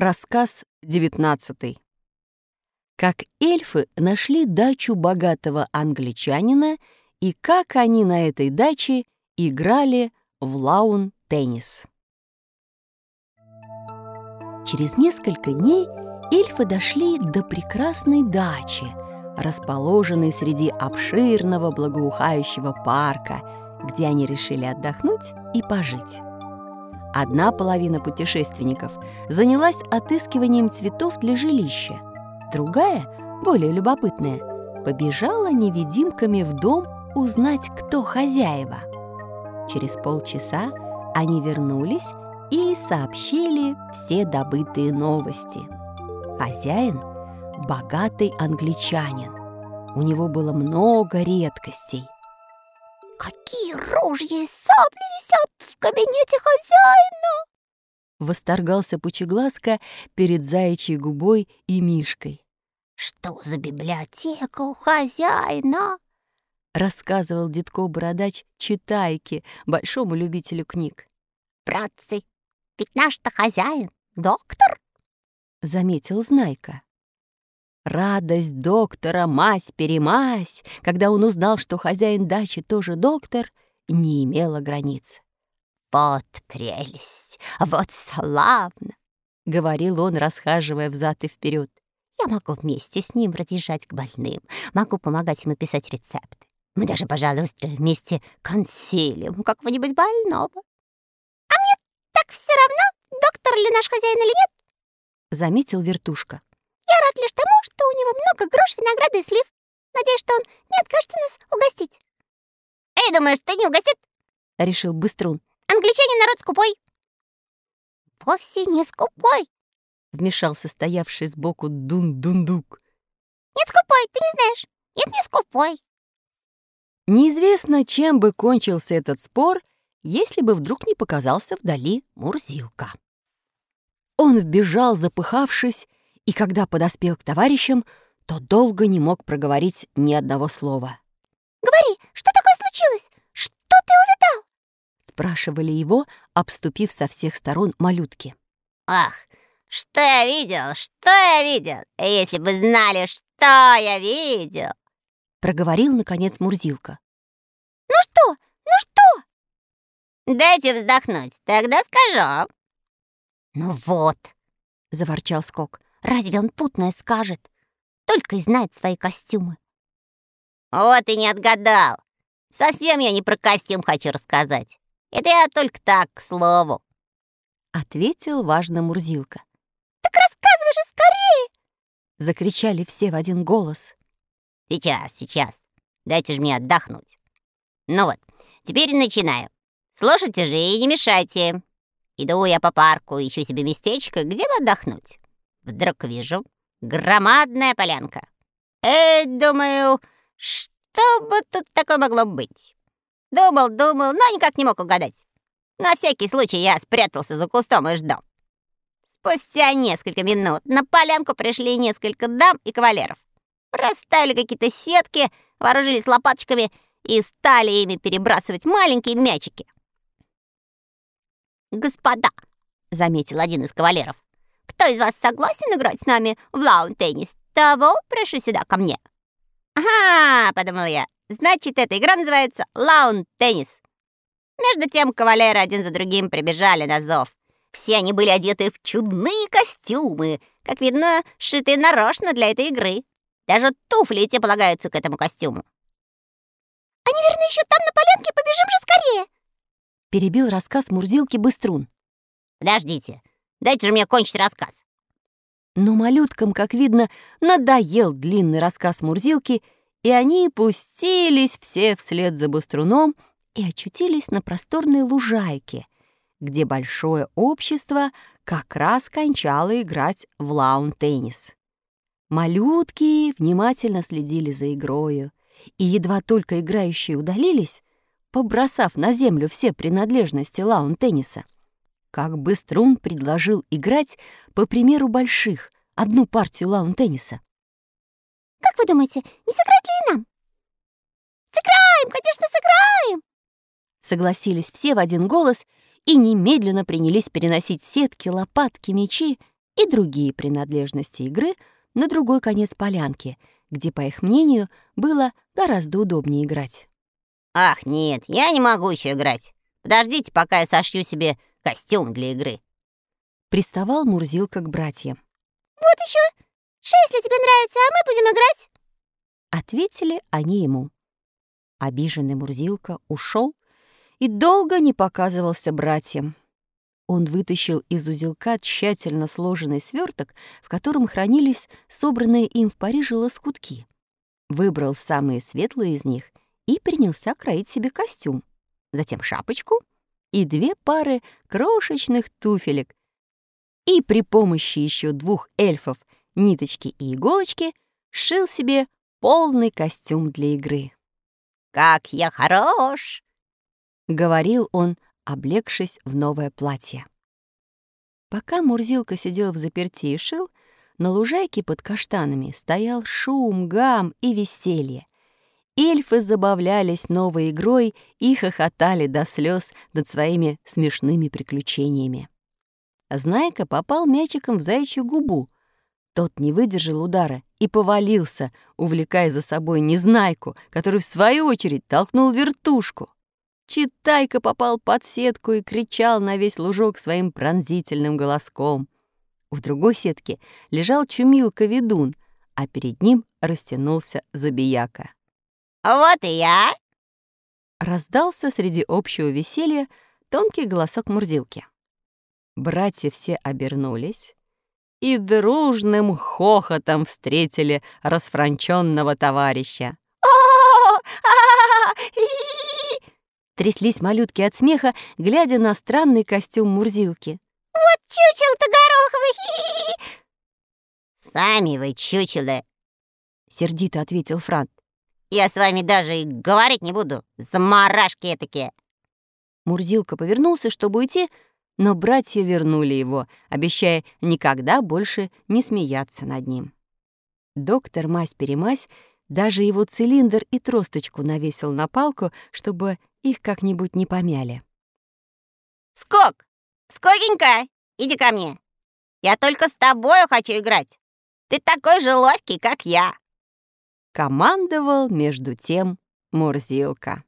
Рассказ 19. Как эльфы нашли дачу богатого англичанина и как они на этой даче играли в лаун-теннис. Через несколько дней эльфы дошли до прекрасной дачи, расположенной среди обширного благоухающего парка, где они решили отдохнуть и пожить. Одна половина путешественников занялась отыскиванием цветов для жилища. Другая, более любопытная, побежала невидимками в дом узнать, кто хозяева. Через полчаса они вернулись и сообщили все добытые новости. Хозяин – богатый англичанин. У него было много редкостей – Какие ружья и сабли висят в кабинете хозяина!» Восторгался Пучеглазка перед заячьей губой и Мишкой. «Что за библиотека у хозяина?» Рассказывал Дедко Бородач читайке, большому любителю книг. «Братцы, ведь наш-то хозяин доктор!» Заметил Знайка. Радость доктора мась-перемась, когда он узнал, что хозяин дачи тоже доктор, не имела границ. «Вот прелесть! Вот славно!» — говорил он, расхаживая взад и вперед. «Я могу вместе с ним разъезжать к больным, могу помогать ему писать рецепты. Мы даже, пожалуй, устроим вместе консилиум какого-нибудь больного. А мне так все равно, доктор ли наш хозяин или нет?» — заметил вертушка. Я рад лишь тому, что у него много груш, винограда и слив. Надеюсь, что он не откажется нас угостить. Эй, думаешь, ты не угостит? Решил Быструн. Англичанин народ скупой. Вовсе не скупой. Вмешался стоявший сбоку Дун-Дундук. Нет, скупой, ты не знаешь. Нет, не скупой. Неизвестно, чем бы кончился этот спор, если бы вдруг не показался вдали Мурзилка. Он вбежал, запыхавшись, и когда подоспел к товарищам, то долго не мог проговорить ни одного слова. «Говори, что такое случилось? Что ты увидал?» спрашивали его, обступив со всех сторон малютки. «Ах, что я видел, что я видел! Если бы знали, что я видел!» проговорил, наконец, Мурзилка. «Ну что? Ну что?» «Дайте вздохнуть, тогда скажу». «Ну вот», — заворчал Скок, Разве он путное скажет? Только и знает свои костюмы. Вот и не отгадал. Совсем я не про костюм хочу рассказать. Это я только так, к слову. Ответил важно Мурзилка. Так рассказывай же скорее! Закричали все в один голос. Сейчас, сейчас. Дайте же мне отдохнуть. Ну вот, теперь начинаю. Слушайте же и не мешайте. Иду я по парку, ищу себе местечко, где бы отдохнуть. Вдруг вижу громадная полянка. Эй, думаю, что бы тут такое могло быть? Думал, думал, но никак не мог угадать. На всякий случай я спрятался за кустом и ждал. Спустя несколько минут на полянку пришли несколько дам и кавалеров. Расставили какие-то сетки, вооружились лопаточками и стали ими перебрасывать маленькие мячики. «Господа», — заметил один из кавалеров, кто из вас согласен играть с нами в лаун-теннис, того прошу сюда ко мне». «Ага», — подумал я, — «значит, эта игра называется лаун-теннис». Между тем кавалеры один за другим прибежали на зов. Все они были одеты в чудные костюмы, как видно, сшитые нарочно для этой игры. Даже туфли те полагаются к этому костюму. «Они, верно, еще там на полянке, побежим же скорее!» Перебил рассказ Мурзилки Быструн. «Подождите, Дайте же мне кончить рассказ». Но малюткам, как видно, надоел длинный рассказ Мурзилки, и они пустились все вслед за Буструном и очутились на просторной лужайке, где большое общество как раз кончало играть в лаун-теннис. Малютки внимательно следили за игрою, и едва только играющие удалились, побросав на землю все принадлежности лаун-тенниса, как Быструн предложил играть, по примеру больших, одну партию лаун-тенниса. «Как вы думаете, не сыграть ли и нам?» «Сыграем, конечно, сыграем!» Согласились все в один голос и немедленно принялись переносить сетки, лопатки, мечи и другие принадлежности игры на другой конец полянки, где, по их мнению, было гораздо удобнее играть. Ах, нет, я не могу еще играть. Подождите, пока я сошью себе костюм для игры. Приставал Мурзилка к братьям. Вот еще. Если тебе нравится, а мы будем играть. Ответили они ему. Обиженный Мурзилка ушел и долго не показывался братьям. Он вытащил из узелка тщательно сложенный сверток, в котором хранились собранные им в Париже лоскутки. Выбрал самые светлые из них и принялся кроить себе костюм, затем шапочку и две пары крошечных туфелек. И при помощи еще двух эльфов, ниточки и иголочки, шил себе полный костюм для игры. «Как я хорош!» — говорил он, облегшись в новое платье. Пока Мурзилка сидел в заперти и шил, на лужайке под каштанами стоял шум, гам и веселье. Эльфы забавлялись новой игрой и хохотали до слез над своими смешными приключениями. Знайка попал мячиком в заячью губу. Тот не выдержал удара и повалился, увлекая за собой Незнайку, который, в свою очередь, толкнул вертушку. Читайка попал под сетку и кричал на весь лужок своим пронзительным голоском. В другой сетке лежал чумилка-ведун, а перед ним растянулся забияка. «Вот и я!» Раздался среди общего веселья тонкий голосок Мурзилки. Братья все обернулись и дружным хохотом встретили расфранченного товарища. Тряслись малютки от смеха, глядя на странный костюм Мурзилки. «Вот чучел-то гороховый!» «Сами вы чучелы!» — сердито ответил Франт. «Я с вами даже и говорить не буду, заморашки такие!» Мурзилка повернулся, чтобы уйти, но братья вернули его, обещая никогда больше не смеяться над ним. Доктор Мась-Перемась даже его цилиндр и тросточку навесил на палку, чтобы их как-нибудь не помяли. «Скок! Скокенька, иди ко мне! Я только с тобою хочу играть! Ты такой же ловкий, как я!» Командовал между тем Мурзилка.